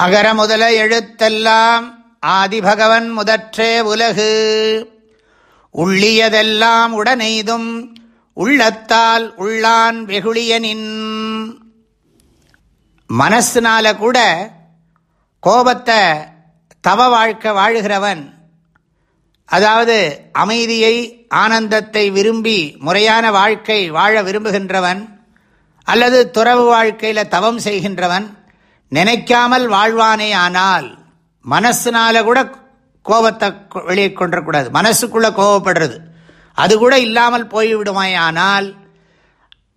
அகர முதல எழுத்தெல்லாம் ஆதிபகவன் முதற்றே உலகு. உள்ளியதெல்லாம் உடனெய்தும் உள்ளத்தால் உள்ளான் வெகுளியனின். மனசினால கூட கோபத்தை தவ வாழ்க்கை வாழுகிறவன். அதாவது அமைதியை ஆனந்தத்தை விரும்பி முறையான வாழ்க்கை வாழ விரும்புகின்றவன். அல்லது துறவு வாழ்க்கையில் தவம் செய்கின்றவன். நினைக்காமல் வாழ்வானே ஆனால் மனசுனால கூட கோபத்தை வெளியே கொண்டக்கூடாது மனசுக்குள்ள கோபப்படுறது. அது கூட இல்லாமல் போய்விடுமாய் ஆனால்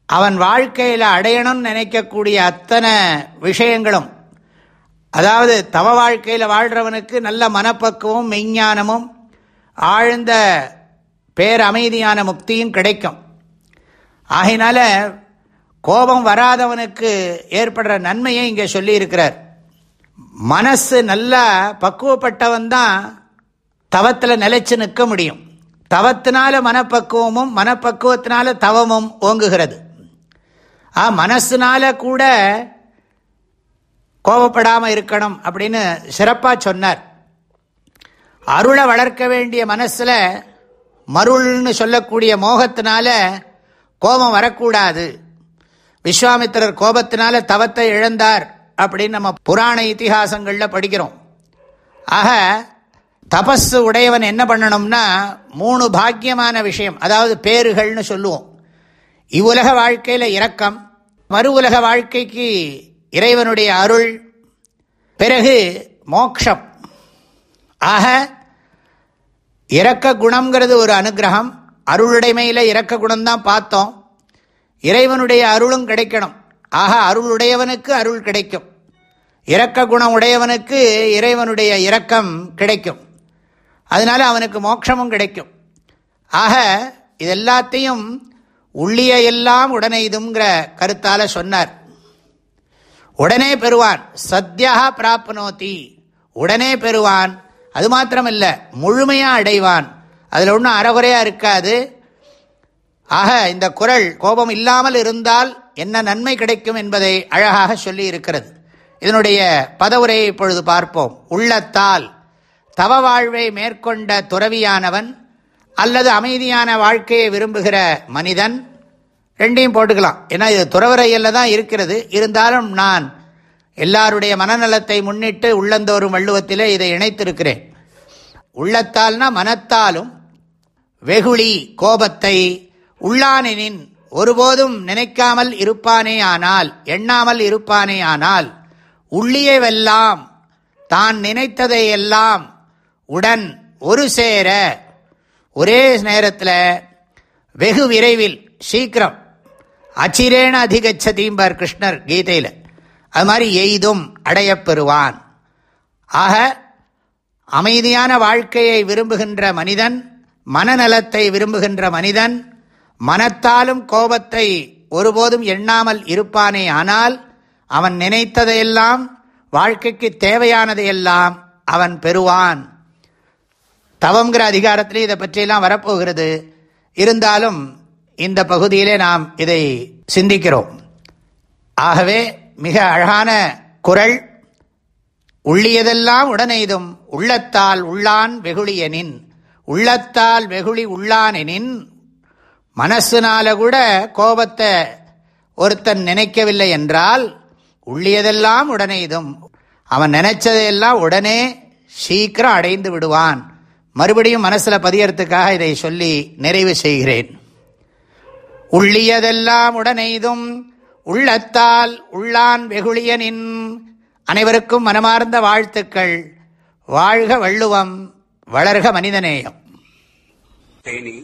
அவன் வாழ்க்கையில் அடையணும்னு நினைக்கக்கூடிய அத்தனை விஷயங்களும் அதாவது தவ வாழ்க்கையில் வாழ்கிறவனுக்கு நல்ல மனப்பக்குவம் மெய்ஞானமும் ஆழ்ந்த பேரமைதியான முக்தியும் கிடைக்கும். ஆகையினால கோபம் வராதவனுக்கு ஏற்படுற நன்மையை இங்கே சொல்லியிருக்கிறார். மனசு நல்லா பக்குவப்பட்டவன் தான் தவத்தில் நிலைச்சு நிற்க முடியும். தவத்தினால மனப்பக்குவமும் மனப்பக்குவத்தினால தவமும் ஓங்குகிறது. ஆ மனசுனால கூட கோபப்படாமல் இருக்கணும் அப்படின்னு சிறப்பாக சொன்னார். அருளை வளர்க்க வேண்டிய மனசில் மருள்னு சொல்லக்கூடிய மோகத்தினால கோபம் வரக்கூடாது. விஸ்வாமித்திரர் கோபத்தினால தவத்தை இழந்தார் அப்படின்னு நம்ம புராண இத்திஹாசங்களில் படிக்கிறோம். ஆக தபஸு உடையவன் என்ன பண்ணணும்னா மூணு பாக்கியமான விஷயம் அதாவது பேறுகள்னு சொல்லுவோம். இவ்வுலக வாழ்க்கையில் இரக்கம் மறு உலக வாழ்க்கைக்கு இறைவனுடைய அருள் பிறகு மோக்ஷம். ஆக இறக்க குணம்ங்கிறது ஒரு அனுகிரகம் அருளுடைமையில் இறக்க குணம்தான் பார்த்தோம். இறைவனுடைய அருளும் கிடைக்கணும். ஆக அருளுடையவனுக்கு அருள் கிடைக்கும். இரக்க குணம் உடையவனுக்கு இறைவனுடைய இரக்கம் கிடைக்கும். அதனால அவனுக்கு மோட்சமும் கிடைக்கும். ஆக இதெல்லாத்தையும் உள்ளிய எல்லாம் உடனே இதுங்கிற கருத்தால் சொன்னார். உடனே பெறுவான். சத்யா பிராப்னோதி. உடனே பெறுவான். அது மாத்திரமில்லை முழுமையாக அடைவான். அதில் ஒன்றும் அறகுறையாக இருக்காது. ஆக இந்த குரல் கோபம் இல்லாமல் இருந்தால் என்ன நன்மை கிடைக்கும் என்பதை அழகாக சொல்லி இருக்கிறது இதனுடைய பதவுரையை இப்பொழுது பார்ப்போம். உள்ளத்தால் தவ வாழ்வை மேற்கொண்ட துறவியானவன் அல்லது அமைதியான வாழ்க்கையை விரும்புகிற மனிதன் ரெண்டையும் போட்டுக்கலாம். ஏன்னா இது துறவரையில் தான் இருக்கிறது. இருந்தாலும் நான் எல்லாருடைய மனநலத்தை முன்னிட்டு உள்ளந்தோறும் வள்ளுவத்திலே இதை இணைத்திருக்கிறேன். உள்ளத்தால்னா மனத்தாலும் வெகுளி கோபத்தை உள்ளானெனின் ஒருபோதும் நினைக்காமல் இருப்பானே ஆனால் எண்ணாமல் இருப்பானே ஆனால் உள்ளியவெல்லாம் தான் நினைத்ததையெல்லாம் உடன் ஒரு சேர ஒரே நேரத்தில் வெகு விரைவில் சீக்கிரம் அச்சிரேன அதிகச்சதீம்பார் கிருஷ்ணர் கீதையில் அது மாதிரி எய்தும் அடையப்பெறுவான் ஆக அமைதியான வாழ்க்கையை விரும்புகின்ற மனிதன் மனநலத்தை விரும்புகின்ற மனிதன் மனத்தாலும் கோபத்தை ஒருபோதும் எண்ணாமல் இருப்பானே ஆனால் அவன் நினைத்ததையெல்லாம் வாழ்க்கைக்கு தேவையானதையெல்லாம் அவன் பெறுவான். தவங்கிற அதிகாரத்திலே இதை பற்றியெல்லாம் வரப்போகிறது. இருந்தாலும் இந்த பகுதியிலே நாம் இதை சிந்திக்கிறோம். ஆகவே மிக அழகான குரல் உள்ளியதெல்லாம் உடனெய்தும் உள்ளத்தால் உள்ளான் வெகுளியனின். உள்ளத்தால் வெகுளி உள்ளானெனின் மனசுனால கூட கோபத்தை ஒருத்தன் நினைக்கவில்லை என்றால் உள்ளியதெல்லாம் உடனே இதும். அவன் நினைச்சதையெல்லாம் உடனே சீக்கிரம் அடைந்து விடுவான். மறுபடியும் மனசில் பதியறதுக்காக இதை சொல்லி நிறைவு செய்கிறேன். உள்ளியதெல்லாம் உடனெய்தும் உள்ளத்தால் உள்ளான் வெகுளியனின் அனைவருக்கும் மனமார்ந்த வாழ்த்துக்கள். வாழ்க வள்ளுவம் வளர்க மனிதநேயம். தேனி.